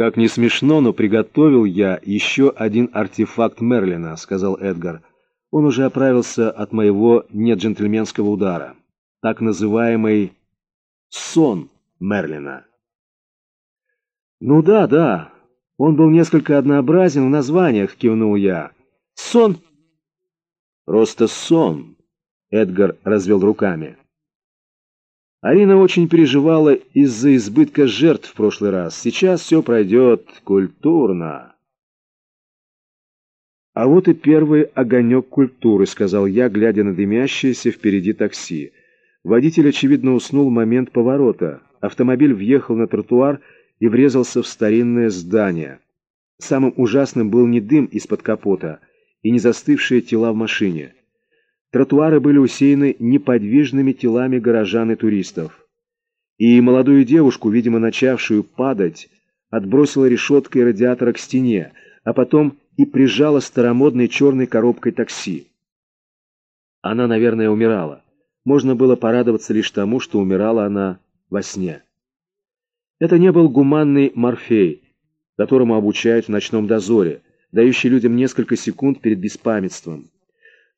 «Как не смешно, но приготовил я еще один артефакт Мерлина», — сказал Эдгар. «Он уже оправился от моего неджентльменского удара. Так называемый сон Мерлина». «Ну да, да. Он был несколько однообразен в названиях», — кивнул я. «Сон». «Просто сон», — Эдгар развел руками. Арина очень переживала из-за избытка жертв в прошлый раз. Сейчас все пройдет культурно. «А вот и первый огонек культуры», — сказал я, глядя на дымящееся впереди такси. Водитель, очевидно, уснул в момент поворота. Автомобиль въехал на тротуар и врезался в старинное здание. Самым ужасным был не дым из-под капота и не застывшие тела в машине. Тротуары были усеяны неподвижными телами горожан и туристов. И молодую девушку, видимо, начавшую падать, отбросила решеткой радиатора к стене, а потом и прижала старомодной черной коробкой такси. Она, наверное, умирала. Можно было порадоваться лишь тому, что умирала она во сне. Это не был гуманный морфей, которому обучают в ночном дозоре, дающий людям несколько секунд перед беспамятством.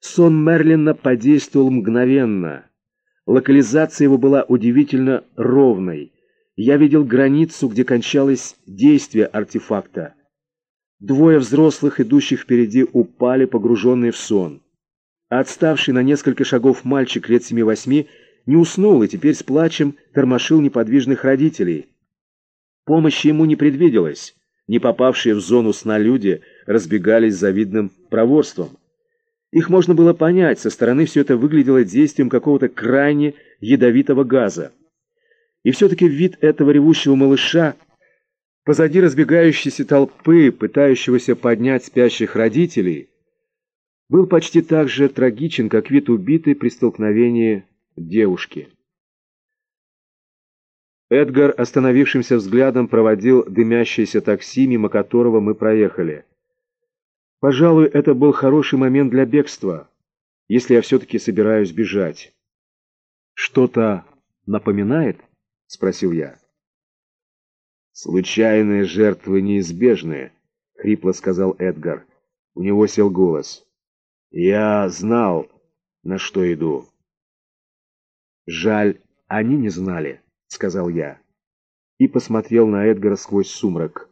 Сон Мерлина подействовал мгновенно. Локализация его была удивительно ровной. Я видел границу, где кончалось действие артефакта. Двое взрослых, идущих впереди, упали, погруженные в сон. отставший на несколько шагов мальчик лет семи-восьми не уснул и теперь с плачем тормошил неподвижных родителей. Помощи ему не предвиделось. Не попавшие в зону сна люди разбегались завидным проворством. Их можно было понять, со стороны все это выглядело действием какого-то крайне ядовитого газа. И все-таки вид этого ревущего малыша, позади разбегающейся толпы, пытающегося поднять спящих родителей, был почти так же трагичен, как вид убитой при столкновении девушки. Эдгар остановившимся взглядом проводил дымящееся такси, мимо которого мы проехали. Пожалуй, это был хороший момент для бегства, если я все-таки собираюсь бежать. «Что-то напоминает?» — спросил я. «Случайные жертвы неизбежны», — хрипло сказал Эдгар. У него сел голос. «Я знал, на что иду». «Жаль, они не знали», — сказал я. И посмотрел на Эдгара сквозь сумрак.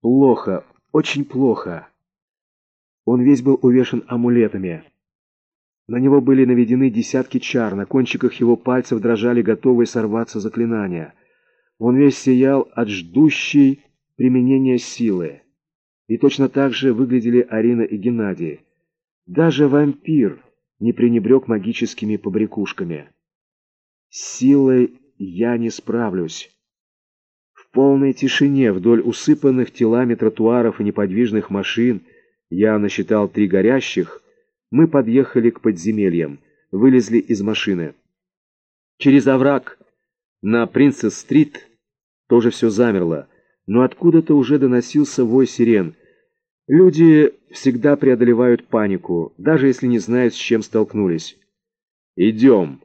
«Плохо, очень плохо. Он весь был увешан амулетами. На него были наведены десятки чар, на кончиках его пальцев дрожали готовые сорваться заклинания. Он весь сиял от ждущей применения силы. И точно так же выглядели Арина и Геннадий. Даже вампир не пренебрег магическими побрякушками. С силой я не справлюсь полной тишине вдоль усыпанных телами тротуаров и неподвижных машин, я насчитал три горящих, мы подъехали к подземельям, вылезли из машины. Через овраг на Принцесс-стрит тоже все замерло, но откуда-то уже доносился вой сирен. Люди всегда преодолевают панику, даже если не знают, с чем столкнулись. «Идем!»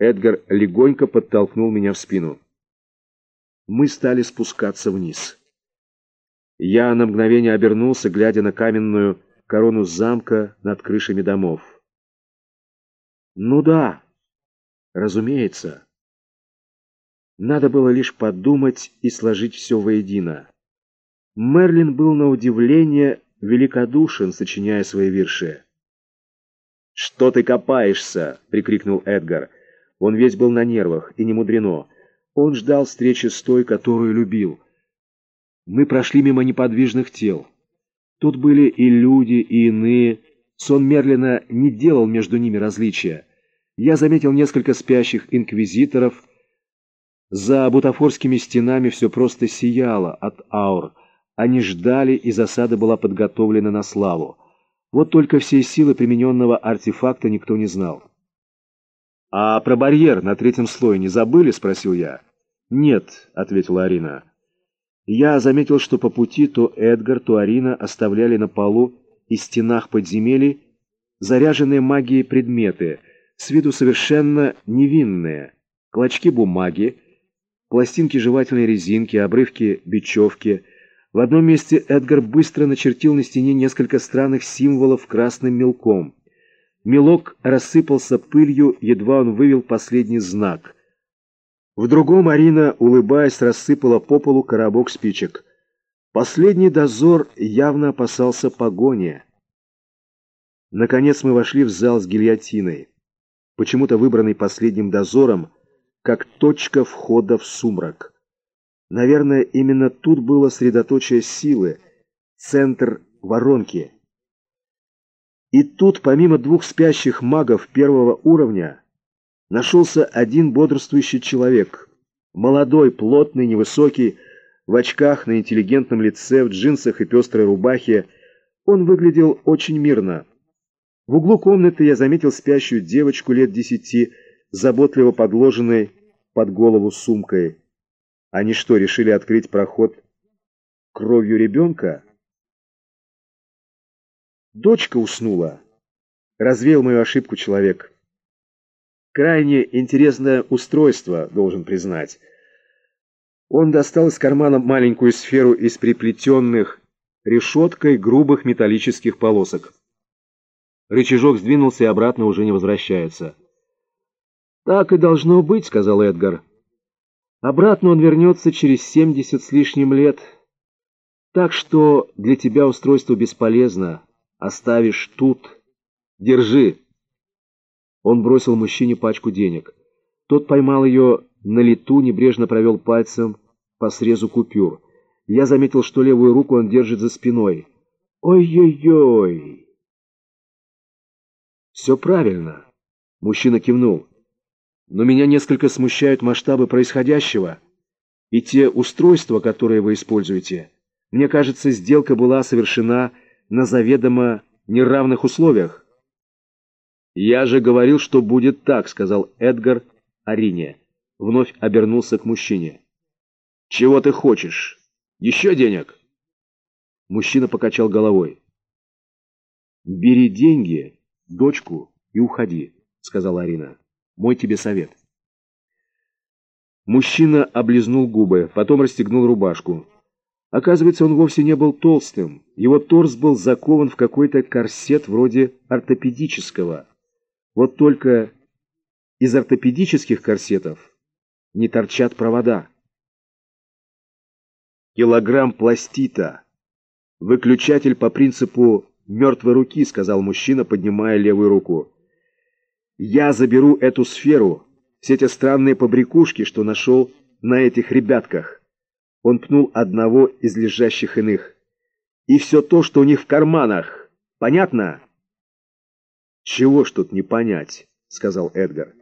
Эдгар легонько подтолкнул меня в спину мы стали спускаться вниз. Я на мгновение обернулся, глядя на каменную корону замка над крышами домов. Ну да, разумеется. Надо было лишь подумать и сложить все воедино. Мерлин был на удивление великодушен, сочиняя свои вирши. «Что ты копаешься?» — прикрикнул Эдгар. Он весь был на нервах, и не мудрено. Он ждал встречи с той, которую любил. Мы прошли мимо неподвижных тел. Тут были и люди, и иные. Сон Мерлина не делал между ними различия. Я заметил несколько спящих инквизиторов. За бутафорскими стенами все просто сияло от аур. Они ждали, и засада была подготовлена на славу. Вот только всей силы примененного артефакта никто не знал. «А про барьер на третьем слое не забыли?» — спросил я. «Нет», — ответила Арина. Я заметил, что по пути то Эдгар, то Арина оставляли на полу и стенах подземелий заряженные магией предметы, с виду совершенно невинные, клочки бумаги, пластинки жевательной резинки, обрывки бечевки. В одном месте Эдгар быстро начертил на стене несколько странных символов красным мелком. Мелок рассыпался пылью, едва он вывел последний знак. В другом Арина, улыбаясь, рассыпала по полу коробок спичек. Последний дозор явно опасался погони. Наконец мы вошли в зал с гильотиной, почему-то выбранный последним дозором, как точка входа в сумрак. Наверное, именно тут было средоточие силы, центр воронки. И тут, помимо двух спящих магов первого уровня, нашелся один бодрствующий человек. Молодой, плотный, невысокий, в очках, на интеллигентном лице, в джинсах и пестрой рубахе. Он выглядел очень мирно. В углу комнаты я заметил спящую девочку лет десяти, заботливо подложенной под голову сумкой. Они что, решили открыть проход кровью ребенка? Дочка уснула. Развеял мою ошибку человек. Крайне интересное устройство, должен признать. Он достал из кармана маленькую сферу из приплетенных решеткой грубых металлических полосок. Рычажок сдвинулся и обратно уже не возвращается. «Так и должно быть», — сказал Эдгар. «Обратно он вернется через семьдесят с лишним лет. Так что для тебя устройство бесполезно» оставишь тут. Держи!» Он бросил мужчине пачку денег. Тот поймал ее на лету, небрежно провел пальцем по срезу купюр. Я заметил, что левую руку он держит за спиной. «Ой-ой-ой!» «Все правильно!» Мужчина кивнул. «Но меня несколько смущают масштабы происходящего и те устройства, которые вы используете. Мне кажется, сделка была совершена на заведомо неравных условиях. «Я же говорил, что будет так», — сказал Эдгар Арине. Вновь обернулся к мужчине. «Чего ты хочешь? Еще денег?» Мужчина покачал головой. «Бери деньги, дочку и уходи», — сказала Арина. «Мой тебе совет». Мужчина облизнул губы, потом расстегнул рубашку. Оказывается, он вовсе не был толстым. Его торс был закован в какой-то корсет вроде ортопедического. Вот только из ортопедических корсетов не торчат провода. Килограмм пластита. Выключатель по принципу мертвой руки, сказал мужчина, поднимая левую руку. Я заберу эту сферу, все те странные побрякушки, что нашел на этих ребятках. Он пнул одного из лежащих иных. «И все то, что у них в карманах. Понятно?» «Чего ж тут не понять?» — сказал Эдгар.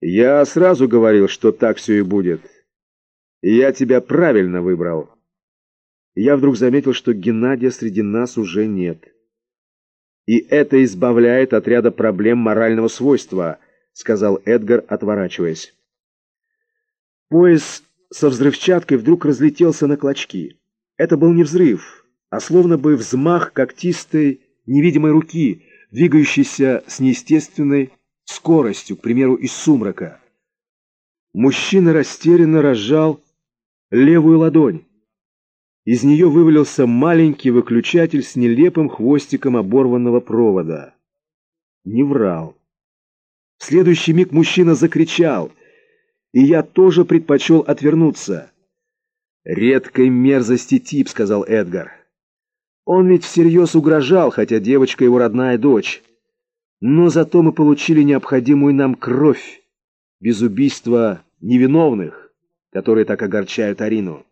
«Я сразу говорил, что так все и будет. Я тебя правильно выбрал». Я вдруг заметил, что Геннадия среди нас уже нет. «И это избавляет от ряда проблем морального свойства», — сказал Эдгар, отворачиваясь. Пояс со взрывчаткой вдруг разлетелся на клочки. Это был не взрыв, а словно бы взмах когтистой невидимой руки, двигающейся с неестественной скоростью, к примеру, из сумрака. Мужчина растерянно разжал левую ладонь. Из нее вывалился маленький выключатель с нелепым хвостиком оборванного провода. Не врал. В следующий миг мужчина закричал — и я тоже предпочел отвернуться. «Редкой мерзости тип», — сказал Эдгар. «Он ведь всерьез угрожал, хотя девочка его родная дочь. Но зато мы получили необходимую нам кровь, без убийства невиновных, которые так огорчают Арину».